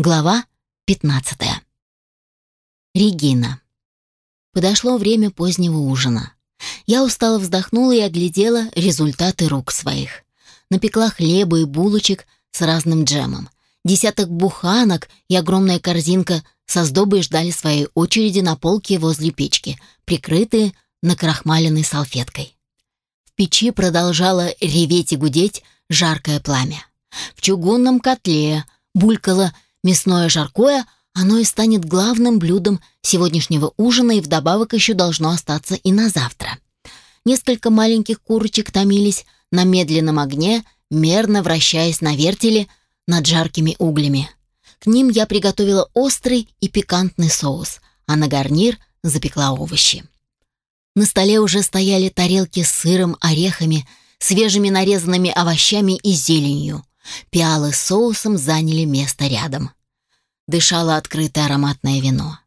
Глава 15. Регина. Подошло время позднего ужина. Я устало вздохнула и оглядела результаты рук своих. Напекла хлеба и булочек с разным джемом. Десяток буханок и огромная корзинка со сдобой ждали своей очереди на полке возле печки, прикрытые накрахмаленной салфеткой. В печи продолжало реветь и гудеть жаркое пламя. В чугунном котле булькало мясное жаркое, оно и станет главным блюдом сегодняшнего ужина и вдобавок еще должно остаться и на завтра. Несколько маленьких курочек томились на медленном огне, мерно вращаясь на вертеле над жаркими углями. К ним я приготовила острый и пикантный соус, а на гарнир запекла овощи. На столе уже стояли тарелки с сыром, орехами, свежими нарезанными овощами и зеленью. Пиалы с соусом заняли место рядом. Дышало открытое ароматное вино.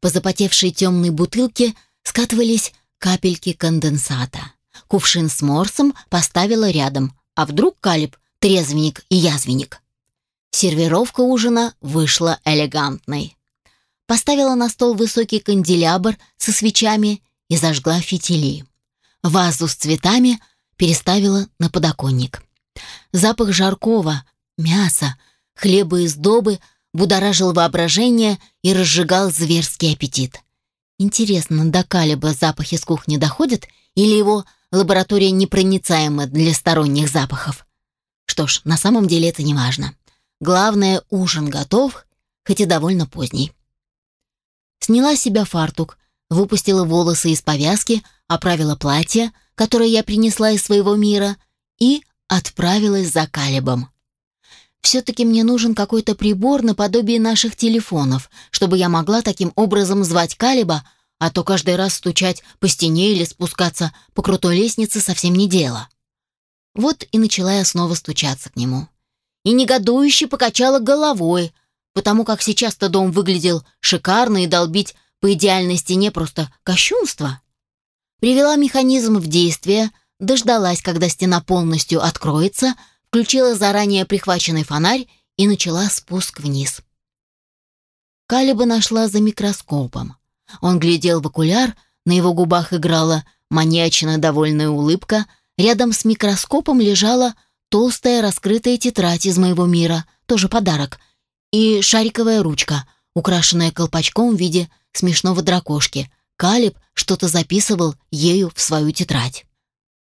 По запотевшей темной бутылке скатывались капельки конденсата. Кувшин с морсом поставила рядом, а вдруг Калиб — трезвенник и язвенник. Сервировка ужина вышла элегантной. Поставила на стол высокий канделябр со свечами и зажгла фитили. Вазу с цветами переставила на подоконник. Запах жаркого, мяса, хлеба и сдобы будоражил воображение и разжигал зверский аппетит. Интересно, до Калиба запахи с кухни доходят или его лаборатория непроницаема для сторонних запахов? Что ж, на самом деле это не важно. Главное, ужин готов, хоть и довольно поздний. Сняла с себя фартук, выпустила волосы из повязки, оправила платье, которое я принесла из своего мира, и отправилась за Калибом. Все-таки мне нужен какой-то прибор наподобие наших телефонов, чтобы я могла таким образом звать Калиба, а то каждый раз стучать по стене или спускаться по крутой лестнице совсем не дело. Вот и начала я снова стучаться к нему. И негодующе покачала головой, потому как сейчас-то дом выглядел шикарно и долбить по идеальной стене просто кощунство. Привела механизм в действие, дождалась, когда стена полностью откроется, включила заранее прихваченный фонарь и начала спуск вниз. Калиба нашла за микроскопом. Он глядел в окуляр, на его губах играла маньячно довольная улыбка, рядом с микроскопом лежала толстая раскрытая тетрадь из моего мира, тоже подарок, и шариковая ручка, украшенная колпачком в виде смешного дракошки. Калиб что-то записывал ею в свою тетрадь.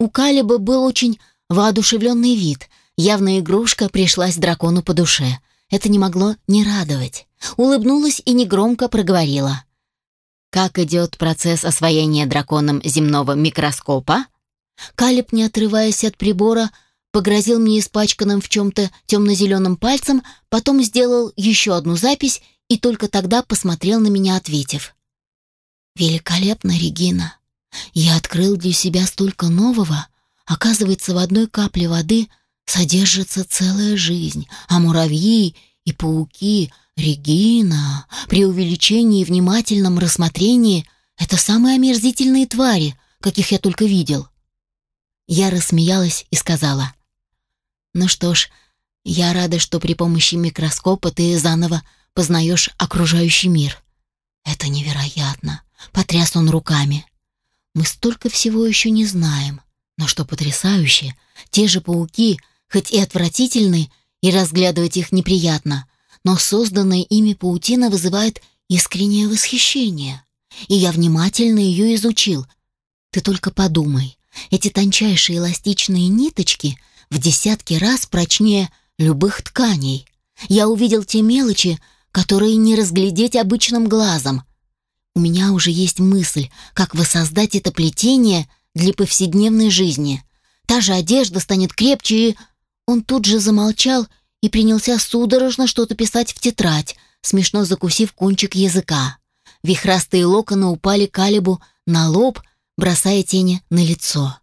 У Калиба был очень воодушевленный вид. Явно игрушка пришлась дракону по душе. Это не могло не радовать. Улыбнулась и негромко проговорила. «Как идет процесс освоения драконом земного микроскопа?» Калиб, не отрываясь от прибора, погрозил мне испачканным в чем-то темно-зеленым пальцем, потом сделал еще одну запись и только тогда посмотрел на меня, ответив. «Великолепно, Регина. Я открыл для себя столько нового. Оказывается, в одной капле воды содержится целая жизнь, а муравьи и пауки, Регина, при увеличении и внимательном рассмотрении это самые омерзительные твари, каких я только видел. Я рассмеялась и сказала, «Ну что ж, я рада, что при помощи микроскопа ты заново познаешь окружающий мир». «Это невероятно!» — потряс он руками. Мы столько всего еще не знаем. Но что потрясающе, те же пауки, хоть и отвратительны, и разглядывать их неприятно, но созданная ими паутина вызывает искреннее восхищение. И я внимательно ее изучил. Ты только подумай, эти тончайшие эластичные ниточки в десятки раз прочнее любых тканей. Я увидел те мелочи, которые не разглядеть обычным глазом, у меня уже есть мысль, как воссоздать это плетение для повседневной жизни. Та же одежда станет крепче и... Он тут же замолчал и принялся судорожно что-то писать в тетрадь, смешно закусив кончик языка. Вихрастые локоны упали Калибу на лоб, бросая тени на лицо.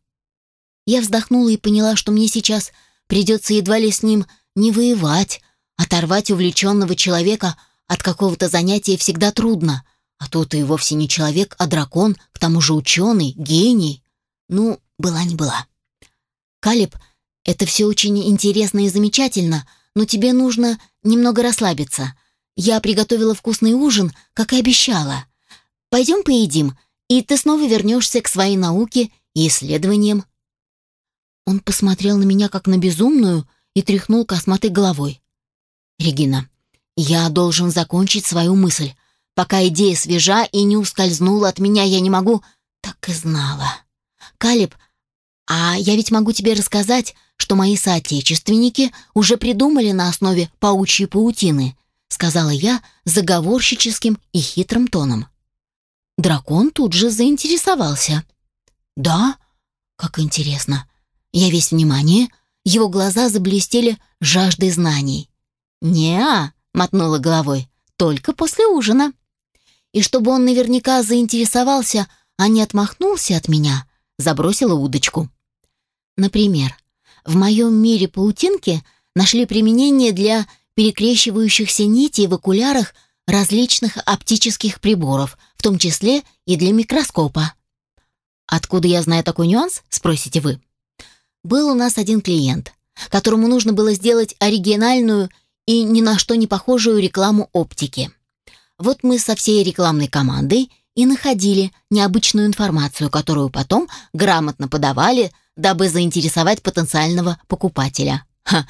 Я вздохнула и поняла, что мне сейчас придется едва ли с ним не воевать, оторвать увлеченного человека от какого-то занятия всегда трудно — а тут и вовсе не человек, а дракон, к тому же ученый, гений. Ну, была не была. Калиб, это все очень интересно и замечательно, но тебе нужно немного расслабиться. Я приготовила вкусный ужин, как и обещала. Пойдем поедим, и ты снова вернешься к своей науке и исследованиям». Он посмотрел на меня как на безумную и тряхнул косматой головой. «Регина, я должен закончить свою мысль. Пока идея свежа и не ускользнула от меня, я не могу...» Так и знала. «Калиб, а я ведь могу тебе рассказать, что мои соотечественники уже придумали на основе паучьей паутины», сказала я заговорщическим и хитрым тоном. Дракон тут же заинтересовался. «Да? Как интересно. Я весь внимание». Его глаза заблестели жаждой знаний. «Не-а», мотнула головой, — «только после ужина». И чтобы он наверняка заинтересовался, а не отмахнулся от меня, забросила удочку. Например, в моем мире паутинки нашли применение для перекрещивающихся нитей в окулярах различных оптических приборов, в том числе и для микроскопа. Откуда я знаю такой нюанс, спросите вы? Был у нас один клиент, которому нужно было сделать оригинальную и ни на что не похожую рекламу оптики. Вот мы со всей рекламной командой и находили необычную информацию, которую потом грамотно подавали, дабы заинтересовать потенциального покупателя. Ха,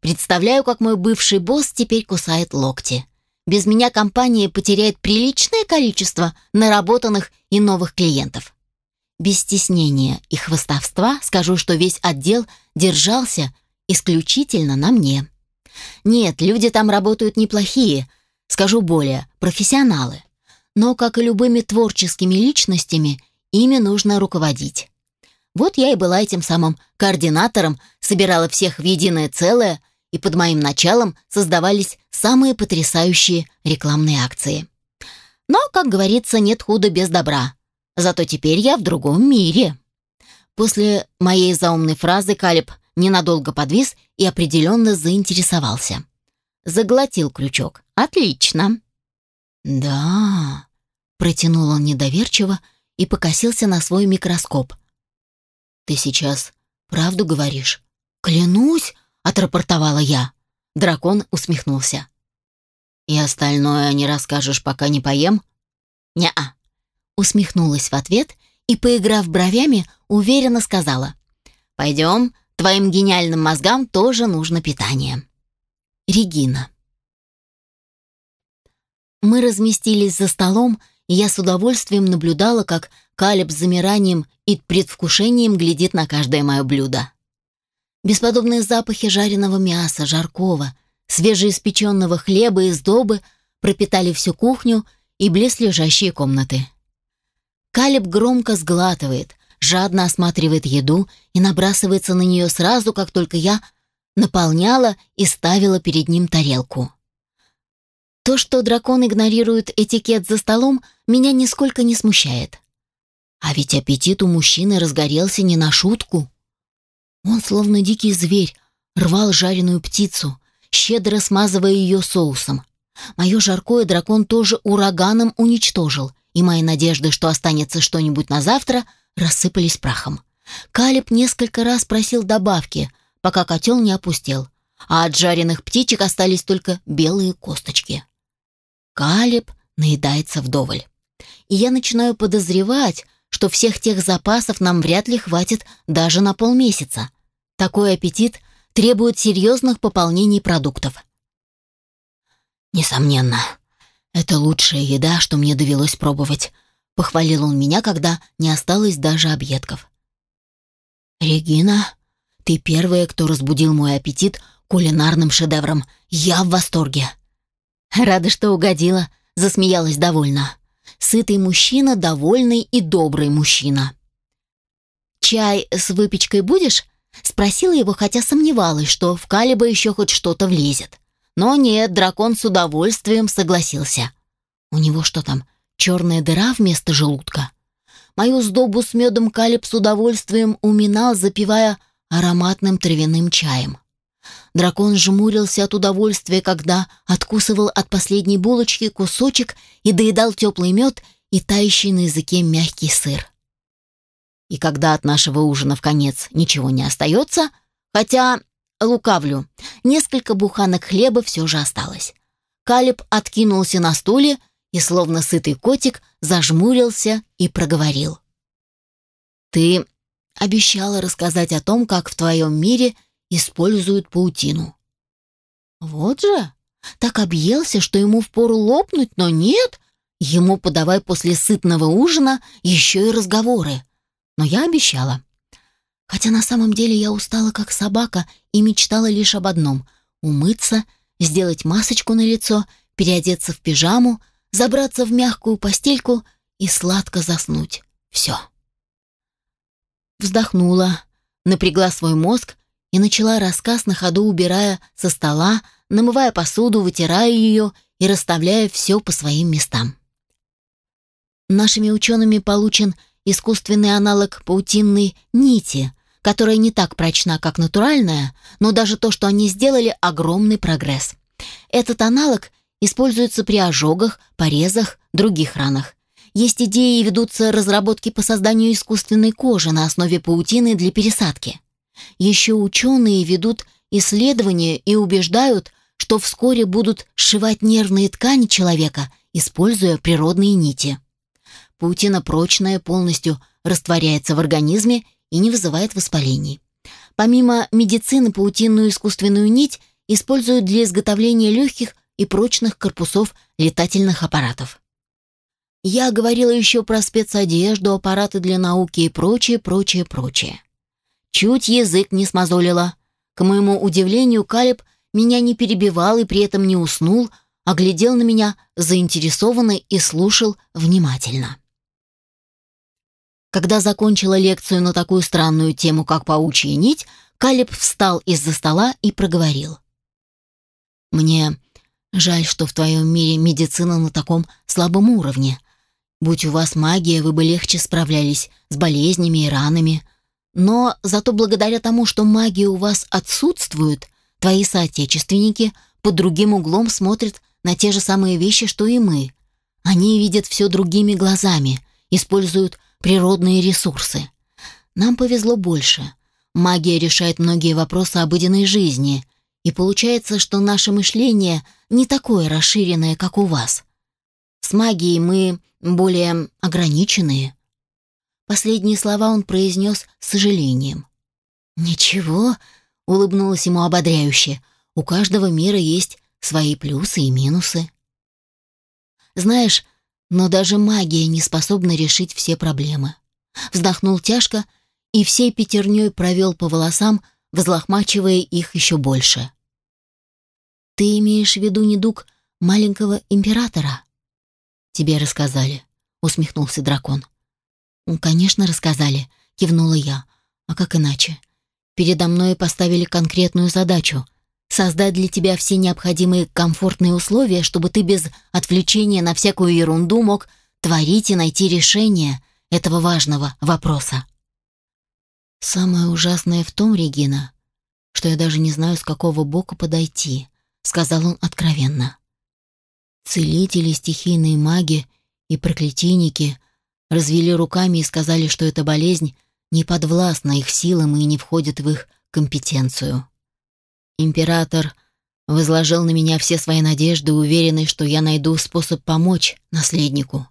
представляю, как мой бывший босс теперь кусает локти. Без меня компания потеряет приличное количество наработанных и новых клиентов. Без стеснения и хвостовства скажу, что весь отдел держался исключительно на мне. Нет, люди там работают неплохие, скажу более, профессионалы. Но, как и любыми творческими личностями, ими нужно руководить. Вот я и была этим самым координатором, собирала всех в единое целое, и под моим началом создавались самые потрясающие рекламные акции. Но, как говорится, нет худа без добра. Зато теперь я в другом мире. После моей заумной фразы Калиб ненадолго подвис и определенно заинтересовался. Заглотил крючок. «Отлично!» «Да...» — протянул он недоверчиво и покосился на свой микроскоп. «Ты сейчас правду говоришь?» «Клянусь!» — отрапортовала я. Дракон усмехнулся. «И остальное не расскажешь, пока не поем?» «Не-а», — усмехнулась в ответ и, поиграв бровями, уверенно сказала. «Пойдем, Твоим гениальным мозгам тоже нужно питание. Регина. Мы разместились за столом, и я с удовольствием наблюдала, как Калеб с замиранием и предвкушением глядит на каждое мое блюдо. Бесподобные запахи жареного мяса, жаркого, свежеиспеченного хлеба и сдобы пропитали всю кухню и близлежащие комнаты. Калеб громко сглатывает, жадно осматривает еду и набрасывается на нее сразу, как только я наполняла и ставила перед ним тарелку. То, что дракон игнорирует этикет за столом, меня нисколько не смущает. А ведь аппетит у мужчины разгорелся не на шутку. Он, словно дикий зверь, рвал жареную птицу, щедро смазывая ее соусом. Мое жаркое дракон тоже ураганом уничтожил, и мои надежды, что останется что-нибудь на завтра, рассыпались прахом. Калиб несколько раз просил добавки, пока котел не опустел, а от жареных птичек остались только белые косточки. Калиб наедается вдоволь. И я начинаю подозревать, что всех тех запасов нам вряд ли хватит даже на полмесяца. Такой аппетит требует серьезных пополнений продуктов. Несомненно, это лучшая еда, что мне довелось пробовать, Похвалил он меня, когда не осталось даже объедков. «Регина, ты первая, кто разбудил мой аппетит кулинарным шедевром. Я в восторге». «Рада, что угодила», — засмеялась довольно. «Сытый мужчина, довольный и добрый мужчина». «Чай с выпечкой будешь?» — спросила его, хотя сомневалась, что в Калиба еще хоть что-то влезет. Но нет, дракон с удовольствием согласился. «У него что там, черная дыра вместо желудка. Мою сдобу с медом Калиб с удовольствием уминал, запивая ароматным травяным чаем. Дракон жмурился от удовольствия, когда откусывал от последней булочки кусочек и доедал теплый мед и тающий на языке мягкий сыр. И когда от нашего ужина в конец ничего не остается, хотя, лукавлю, несколько буханок хлеба все же осталось. Калиб откинулся на стуле и, словно сытый котик, зажмурился и проговорил. «Ты обещала рассказать о том, как в твоем мире используют паутину». «Вот же! Так объелся, что ему впору лопнуть, но нет!» Ему подавай после сытного ужина еще и разговоры. Но я обещала. Хотя на самом деле я устала как собака и мечтала лишь об одном — умыться, сделать масочку на лицо, переодеться в пижаму, забраться в мягкую постельку и сладко заснуть. Все. Вздохнула, напрягла свой мозг и начала рассказ на ходу, убирая со стола, намывая посуду, вытирая ее и расставляя все по своим местам. Нашими учеными получен искусственный аналог паутинной нити, которая не так прочна, как натуральная, но даже то, что они сделали, огромный прогресс. Этот аналог используется при ожогах, порезах, других ранах. Есть идеи и ведутся разработки по созданию искусственной кожи на основе паутины для пересадки. Еще ученые ведут исследования и убеждают, что вскоре будут сшивать нервные ткани человека, используя природные нити. Паутина прочная, полностью растворяется в организме и не вызывает воспалений. Помимо медицины, паутинную искусственную нить используют для изготовления легких и прочных корпусов летательных аппаратов. Я говорила еще про спецодежду, аппараты для науки и прочее, прочее, прочее. Чуть язык не смазолила. К моему удивлению, Калиб меня не перебивал и при этом не уснул, а глядел на меня заинтересованно и слушал внимательно. Когда закончила лекцию на такую странную тему, как паучья нить, Калиб встал из-за стола и проговорил. «Мне жаль, что в твоем мире медицина на таком слабом уровне. Будь у вас магия, вы бы легче справлялись с болезнями и ранами. Но зато благодаря тому, что магия у вас отсутствует, твои соотечественники под другим углом смотрят на те же самые вещи, что и мы. Они видят все другими глазами, используют природные ресурсы. Нам повезло больше. Магия решает многие вопросы обыденной жизни, и получается, что наше мышление не такое расширенное, как у вас. С магией мы более ограниченные. Последние слова он произнес с сожалением. «Ничего», — улыбнулась ему ободряюще, — «у каждого мира есть свои плюсы и минусы». «Знаешь, но даже магия не способна решить все проблемы. Вздохнул тяжко и всей пятерней провел по волосам, взлохмачивая их еще больше. «Ты имеешь в виду недуг маленького императора?» «Тебе рассказали», — усмехнулся дракон. «Конечно, рассказали», — кивнула я. «А как иначе? Передо мной поставили конкретную задачу — создать для тебя все необходимые комфортные условия, чтобы ты без отвлечения на всякую ерунду мог творить и найти решение этого важного вопроса. «Самое ужасное в том, Регина, что я даже не знаю, с какого бока подойти», — сказал он откровенно. Целители, стихийные маги и проклятийники развели руками и сказали, что эта болезнь не подвластна их силам и не входит в их компетенцию. Император возложил на меня все свои надежды, уверенный, что я найду способ помочь наследнику.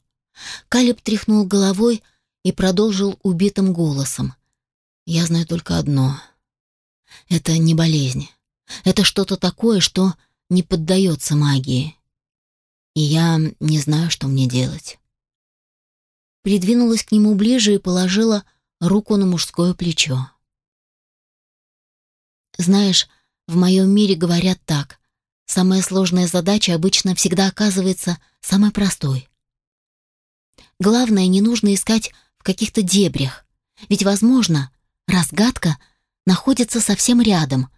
Калиб тряхнул головой и продолжил убитым голосом. «Я знаю только одно. Это не болезнь. Это что-то такое, что не поддается магии. И я не знаю, что мне делать». Придвинулась к нему ближе и положила руку на мужское плечо. «Знаешь, в моем мире говорят так. Самая сложная задача обычно всегда оказывается самой простой. Главное, не нужно искать в каких-то дебрях. Ведь, возможно, разгадка находится совсем рядом.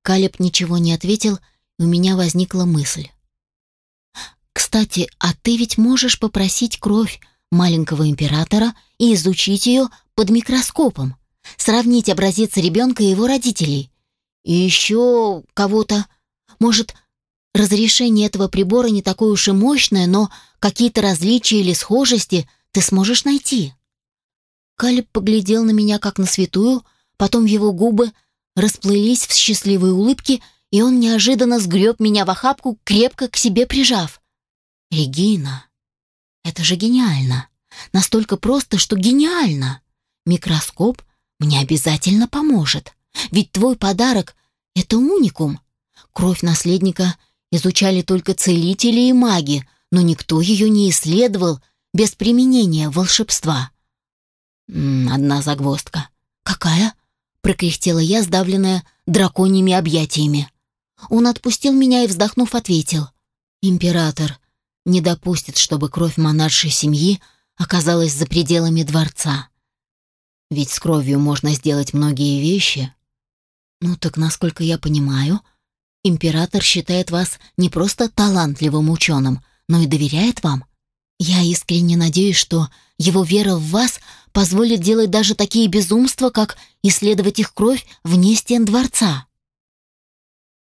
Калеб ничего не ответил, и у меня возникла мысль. «Кстати, а ты ведь можешь попросить кровь маленького императора и изучить ее под микроскопом, сравнить образец ребенка и его родителей. И еще кого-то. Может, разрешение этого прибора не такое уж и мощное, но какие-то различия или схожести ты сможешь найти. Калиб поглядел на меня как на святую, потом его губы расплылись в счастливой улыбке, и он неожиданно сгреб меня в охапку, крепко к себе прижав. «Регина, это же гениально! Настолько просто, что гениально! Микроскоп мне обязательно поможет, ведь твой подарок — это уникум. Кровь наследника изучали только целители и маги, но никто ее не исследовал без применения волшебства. «Одна загвоздка». «Какая?» — прокряхтела я, сдавленная драконьими объятиями. Он отпустил меня и, вздохнув, ответил. «Император не допустит, чтобы кровь монаршей семьи оказалась за пределами дворца. Ведь с кровью можно сделать многие вещи. Ну так, насколько я понимаю, император считает вас не просто талантливым ученым, но и доверяет вам. Я искренне надеюсь, что его вера в вас позволит делать даже такие безумства, как исследовать их кровь вне стен дворца.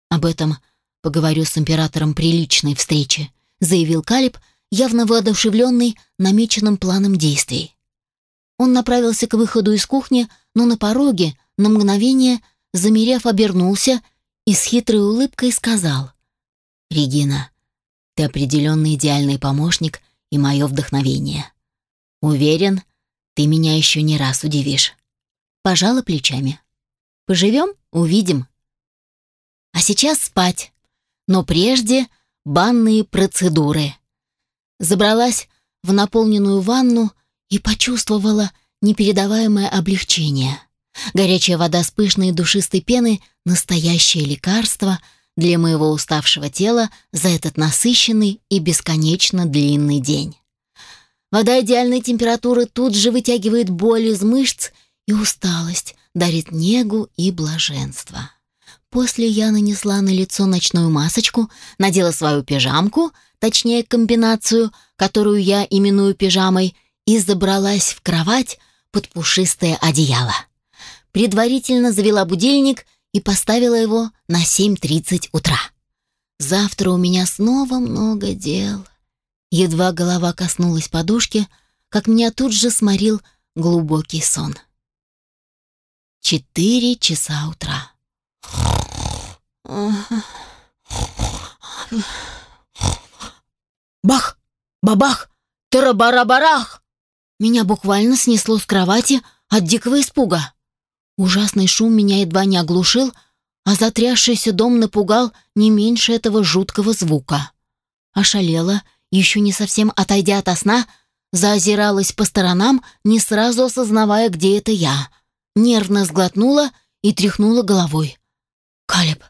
Об этом поговорю с императором при личной встрече, заявил Калиб, явно воодушевленный намеченным планом действий. Он направился к выходу из кухни, но на пороге, на мгновение, замерев, обернулся и с хитрой улыбкой сказал. «Регина, ты определенно идеальный помощник и мое вдохновение. Уверен, ты меня еще не раз удивишь». Пожала плечами. «Поживем — увидим». А сейчас спать. Но прежде банные процедуры. Забралась в наполненную ванну и почувствовала непередаваемое облегчение. Горячая вода с пышной душистой пеной — настоящее лекарство для моего уставшего тела за этот насыщенный и бесконечно длинный день. Вода идеальной температуры тут же вытягивает боль из мышц и усталость, дарит негу и блаженство. После я нанесла на лицо ночную масочку, надела свою пижамку, точнее комбинацию, которую я именую пижамой, и забралась в кровать под пушистое одеяло. Предварительно завела будильник и поставила его на 7.30 утра. Завтра у меня снова много дел. Едва голова коснулась подушки, как меня тут же сморил глубокий сон. Четыре часа утра. Бах! Бабах! Тарабарабарах! Меня буквально снесло с кровати от дикого испуга. Ужасный шум меня едва не оглушил, а затрясшийся дом напугал не меньше этого жуткого звука. Ошалела, еще не совсем отойдя от сна, заозиралась по сторонам, не сразу осознавая, где это я. Нервно сглотнула и тряхнула головой. «Калеб,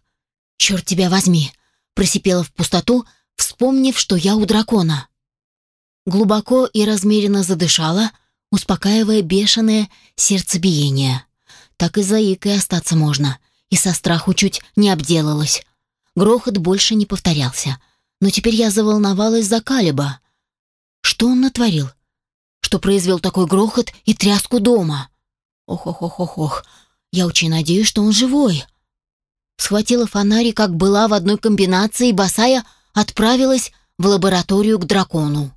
черт тебя возьми!» Просипела в пустоту, вспомнив, что я у дракона. Глубоко и размеренно задышала, успокаивая бешеное сердцебиение. Так и заикой остаться можно, и со страху чуть не обделалась. Грохот больше не повторялся. Но теперь я заволновалась за Калиба. Что он натворил? Что произвел такой грохот и тряску дома? Ох-ох-ох-ох-ох. Я очень надеюсь, что он живой. Схватила фонарик, как была в одной комбинации, босая отправилась в лабораторию к дракону.